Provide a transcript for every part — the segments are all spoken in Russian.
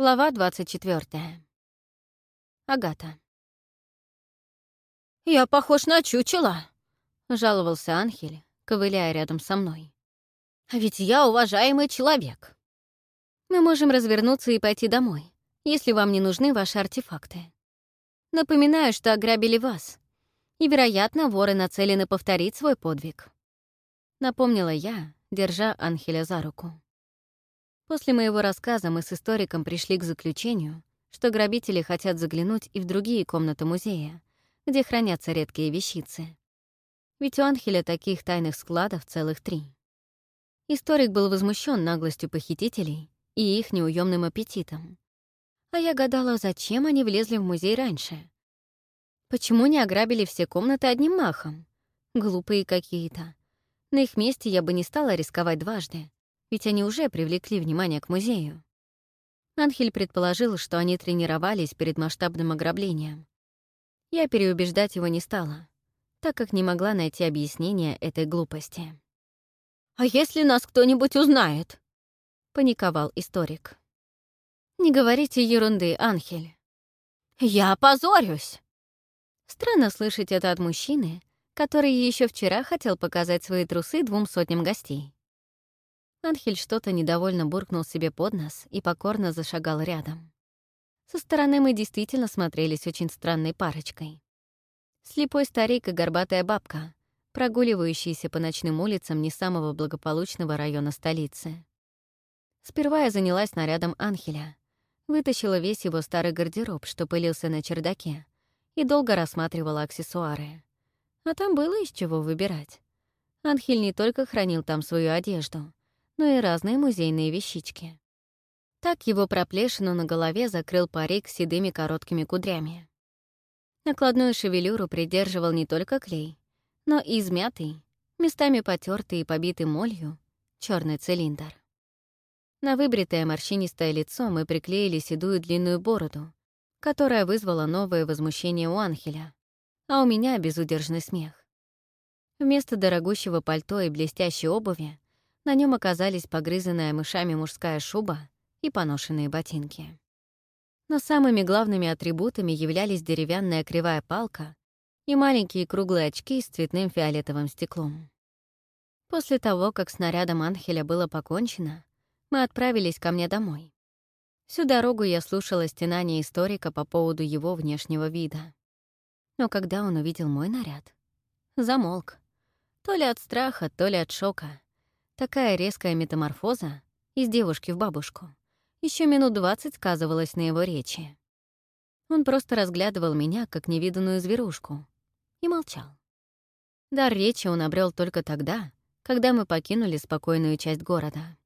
Глава 24. Агата. «Я похож на чучела, — жаловался Анхель, ковыляя рядом со мной. «А ведь я уважаемый человек». «Мы можем развернуться и пойти домой, если вам не нужны ваши артефакты. Напоминаю, что ограбили вас, и, вероятно, воры нацелены повторить свой подвиг», — напомнила я, держа Анхеля за руку. После моего рассказа мы с историком пришли к заключению, что грабители хотят заглянуть и в другие комнаты музея, где хранятся редкие вещицы. Ведь у Анхеля таких тайных складов целых три. Историк был возмущен наглостью похитителей и их неуемным аппетитом. А я гадала, зачем они влезли в музей раньше. Почему не ограбили все комнаты одним махом? Глупые какие-то. На их месте я бы не стала рисковать дважды ведь они уже привлекли внимание к музею. Анхель предположил, что они тренировались перед масштабным ограблением. Я переубеждать его не стала, так как не могла найти объяснение этой глупости. «А если нас кто-нибудь узнает?» — паниковал историк. «Не говорите ерунды, Анхель». «Я опозорюсь!» Странно слышать это от мужчины, который еще вчера хотел показать свои трусы двум сотням гостей. Анхель что-то недовольно буркнул себе под нос и покорно зашагал рядом. Со стороны мы действительно смотрелись очень странной парочкой. Слепой старик и горбатая бабка, прогуливающиеся по ночным улицам не самого благополучного района столицы. Сперва я занялась нарядом Анхеля, вытащила весь его старый гардероб, что пылился на чердаке, и долго рассматривала аксессуары. А там было из чего выбирать. Анхель не только хранил там свою одежду, но и разные музейные вещички. Так его проплешину на голове закрыл парик с седыми короткими кудрями. Накладную шевелюру придерживал не только клей, но и измятый, местами потертый и побитый молью, черный цилиндр. На выбритое морщинистое лицо мы приклеили седую длинную бороду, которая вызвала новое возмущение у Анхеля, а у меня безудержный смех. Вместо дорогущего пальто и блестящей обуви на нем оказались погрызанная мышами мужская шуба и поношенные ботинки. Но самыми главными атрибутами являлись деревянная кривая палка и маленькие круглые очки с цветным фиолетовым стеклом. После того, как снарядом Анхеля было покончено, мы отправились ко мне домой. Всю дорогу я слушала стенания историка по поводу его внешнего вида. Но когда он увидел мой наряд, замолк. То ли от страха, то ли от шока. Такая резкая метаморфоза из девушки в бабушку еще минут двадцать сказывалась на его речи. Он просто разглядывал меня, как невиданную зверушку, и молчал. Дар речи он обрел только тогда, когда мы покинули спокойную часть города.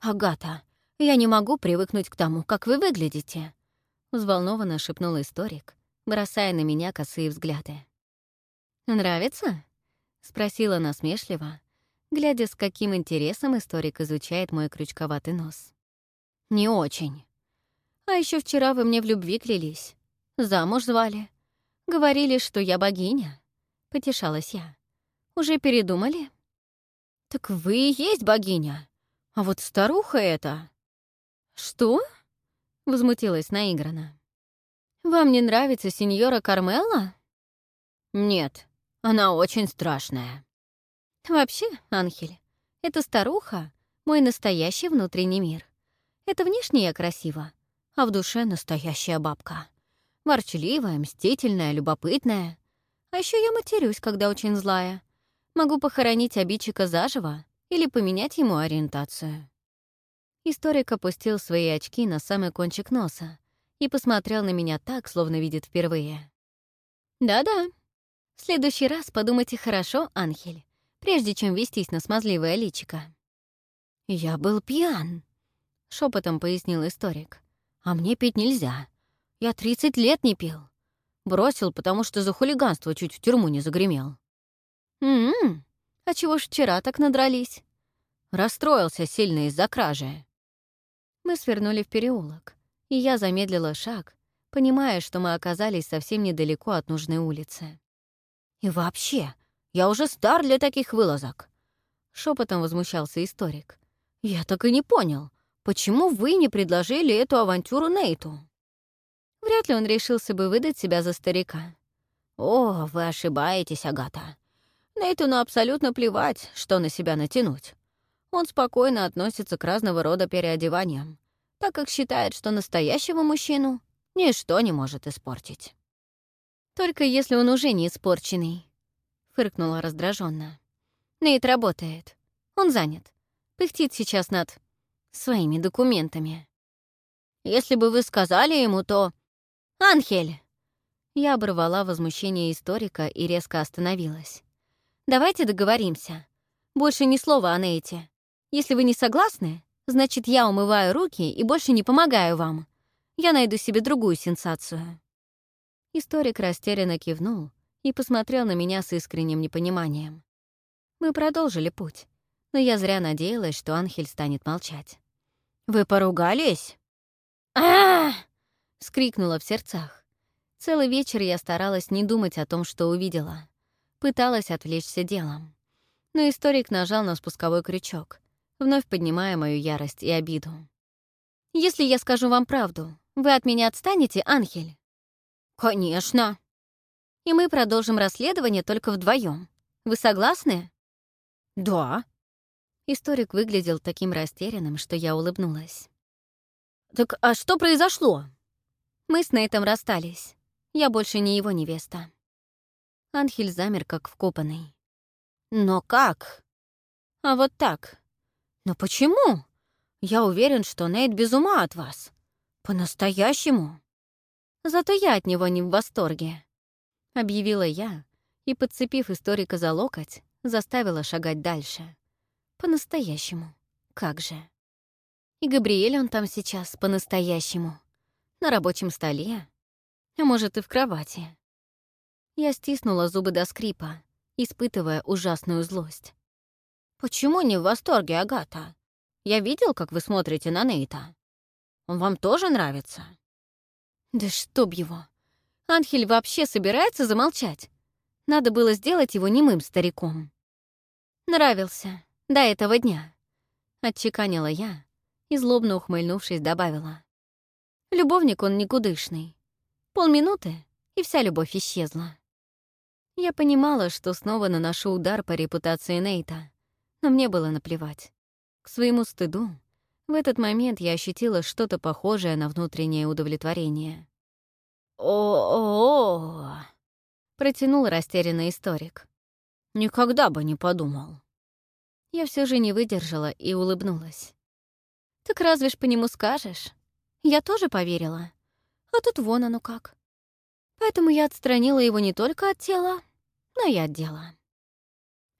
«Агата, я не могу привыкнуть к тому, как вы выглядите», — взволнованно шепнул историк, бросая на меня косые взгляды. «Нравится?» — спросила насмешливо, глядя, с каким интересом историк изучает мой крючковатый нос. «Не очень. А еще вчера вы мне в любви клялись. Замуж звали. Говорили, что я богиня». Потешалась я. «Уже передумали?» «Так вы и есть богиня. А вот старуха эта...» «Что?» — возмутилась наигранно. «Вам не нравится сеньора Кармелла?» «Нет, она очень страшная», Вообще, Анхель, эта старуха — мой настоящий внутренний мир. Это внешне я красива, а в душе настоящая бабка. Ворчливая, мстительная, любопытная. А еще я матерюсь, когда очень злая. Могу похоронить обидчика заживо или поменять ему ориентацию. Историк опустил свои очки на самый кончик носа и посмотрел на меня так, словно видит впервые. «Да-да. В следующий раз подумайте хорошо, Анхель прежде чем вестись на смазливое личико. «Я был пьян», — шепотом пояснил историк. «А мне пить нельзя. Я 30 лет не пил. Бросил, потому что за хулиганство чуть в тюрьму не загремел». «М-м, а чего ж вчера так надрались?» Расстроился сильно из-за кражи. Мы свернули в переулок, и я замедлила шаг, понимая, что мы оказались совсем недалеко от нужной улицы. «И вообще, я уже стар для таких вылазок!» Шепотом возмущался историк. «Я так и не понял, почему вы не предложили эту авантюру Нейту?» Вряд ли он решился бы выдать себя за старика. «О, вы ошибаетесь, Агата. Нейтуну абсолютно плевать, что на себя натянуть. Он спокойно относится к разного рода переодеваниям, так как считает, что настоящего мужчину ничто не может испортить. Только если он уже не испорченный фыркнула раздраженно. Нейт работает. Он занят. Пыхтит сейчас над своими документами. Если бы вы сказали ему, то... «Анхель!» Я оборвала возмущение историка и резко остановилась. «Давайте договоримся. Больше ни слова о Нейте. Если вы не согласны, значит, я умываю руки и больше не помогаю вам. Я найду себе другую сенсацию». Историк растерянно кивнул, и посмотрел на меня с искренним непониманием. Мы продолжили путь, но я зря надеялась, что Анхель станет молчать. «Вы поругались?» а скрикнула в сердцах. Целый вечер я старалась не думать о том, что увидела. Пыталась отвлечься делом. Но историк нажал на спусковой крючок, вновь поднимая мою ярость и обиду. «Если я скажу вам правду, вы от меня отстанете, Анхель?» «Конечно!» и мы продолжим расследование только вдвоем. Вы согласны?» «Да». Историк выглядел таким растерянным, что я улыбнулась. «Так а что произошло?» Мы с Нейтом расстались. Я больше не его невеста. Анхель замер, как вкопанный. «Но как?» «А вот так. Но почему? Я уверен, что Нейт без ума от вас. По-настоящему. Зато я от него не в восторге объявила я и, подцепив историка за локоть, заставила шагать дальше. По-настоящему. Как же. И Габриэль он там сейчас по-настоящему. На рабочем столе. А может, и в кровати. Я стиснула зубы до скрипа, испытывая ужасную злость. «Почему не в восторге, Агата? Я видел, как вы смотрите на Нейта. Он вам тоже нравится?» «Да чтоб его! Анхель вообще собирается замолчать? Надо было сделать его немым стариком. «Нравился. До этого дня», — отчеканила я и, злобно ухмыльнувшись, добавила. «Любовник он никудышный. Полминуты, и вся любовь исчезла». Я понимала, что снова наношу удар по репутации Нейта, но мне было наплевать. К своему стыду, в этот момент я ощутила что-то похожее на внутреннее удовлетворение о протянул растерянный историк. «Никогда бы не подумал». Я все же не выдержала и улыбнулась. «Так разве ж по нему скажешь? Я тоже поверила. А тут вон оно как. Поэтому я отстранила его не только от тела, но и от дела».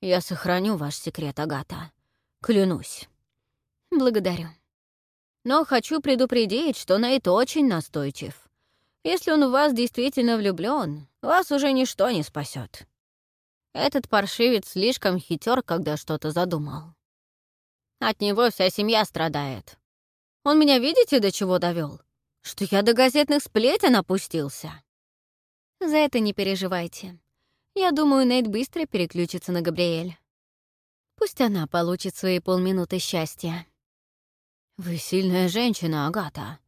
«Я сохраню ваш секрет, Агата. Клянусь». «Благодарю». «Но хочу предупредить, что Нейт очень настойчив. Если он в вас действительно влюблен, вас уже ничто не спасет. Этот паршивец слишком хитер, когда что-то задумал. От него вся семья страдает. Он меня, видите, до чего довел? Что я до газетных сплетен опустился. За это не переживайте. Я думаю, Нейт быстро переключится на Габриэль. Пусть она получит свои полминуты счастья. «Вы сильная женщина, Агата»,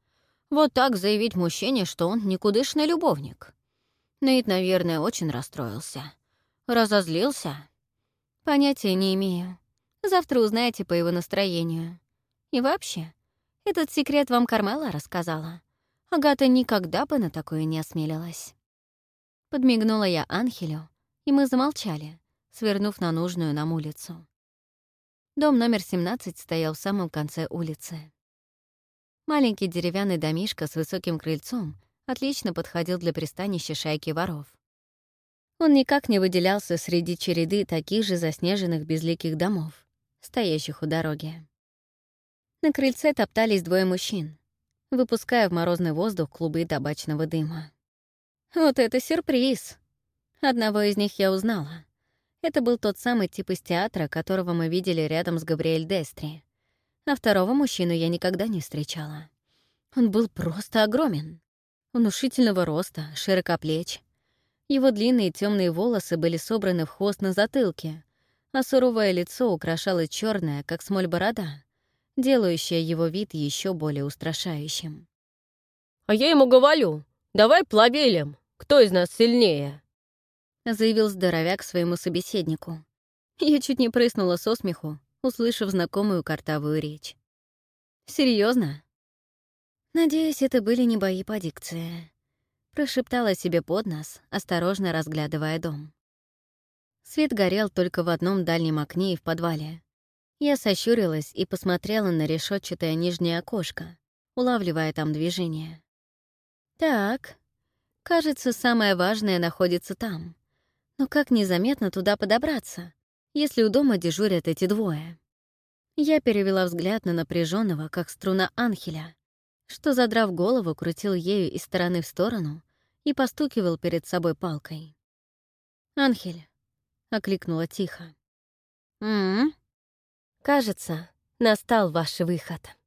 вот так заявить мужчине, что он никудышный любовник. Нейт, наверное, очень расстроился. Разозлился? Понятия не имею. Завтра узнаете по его настроению. И вообще, этот секрет вам Кармела рассказала. Агата никогда бы на такое не осмелилась. Подмигнула я Анхелю, и мы замолчали, свернув на нужную нам улицу. Дом номер 17 стоял в самом конце улицы. Маленький деревянный домишко с высоким крыльцом отлично подходил для пристанища шайки воров. Он никак не выделялся среди череды таких же заснеженных безликих домов, стоящих у дороги. На крыльце топтались двое мужчин, выпуская в морозный воздух клубы табачного дыма. Вот это сюрприз! Одного из них я узнала. Это был тот самый тип из театра, которого мы видели рядом с Габриэль Дестри а второго мужчину я никогда не встречала. Он был просто огромен. Внушительного роста, широкоплеч. Его длинные темные волосы были собраны в хвост на затылке, а суровое лицо украшало черная, как смоль борода, делающая его вид еще более устрашающим. «А я ему говорю, давай плавелем, кто из нас сильнее?» заявил здоровяк своему собеседнику. Я чуть не прыснула со смеху, услышав знакомую картавую речь. Серьезно? Надеюсь, это были не бои по дикции. Прошептала себе под нос, осторожно разглядывая дом. Свет горел только в одном дальнем окне и в подвале. Я сощурилась и посмотрела на решетчатое нижнее окошко, улавливая там движение. Так, кажется, самое важное находится там. Но как незаметно туда подобраться? если у дома дежурят эти двое. Я перевела взгляд на напряженного, как струна анхеля, что, задрав голову, крутил ею из стороны в сторону и постукивал перед собой палкой. «Анхель», — окликнула тихо. «М, м Кажется, настал ваш выход».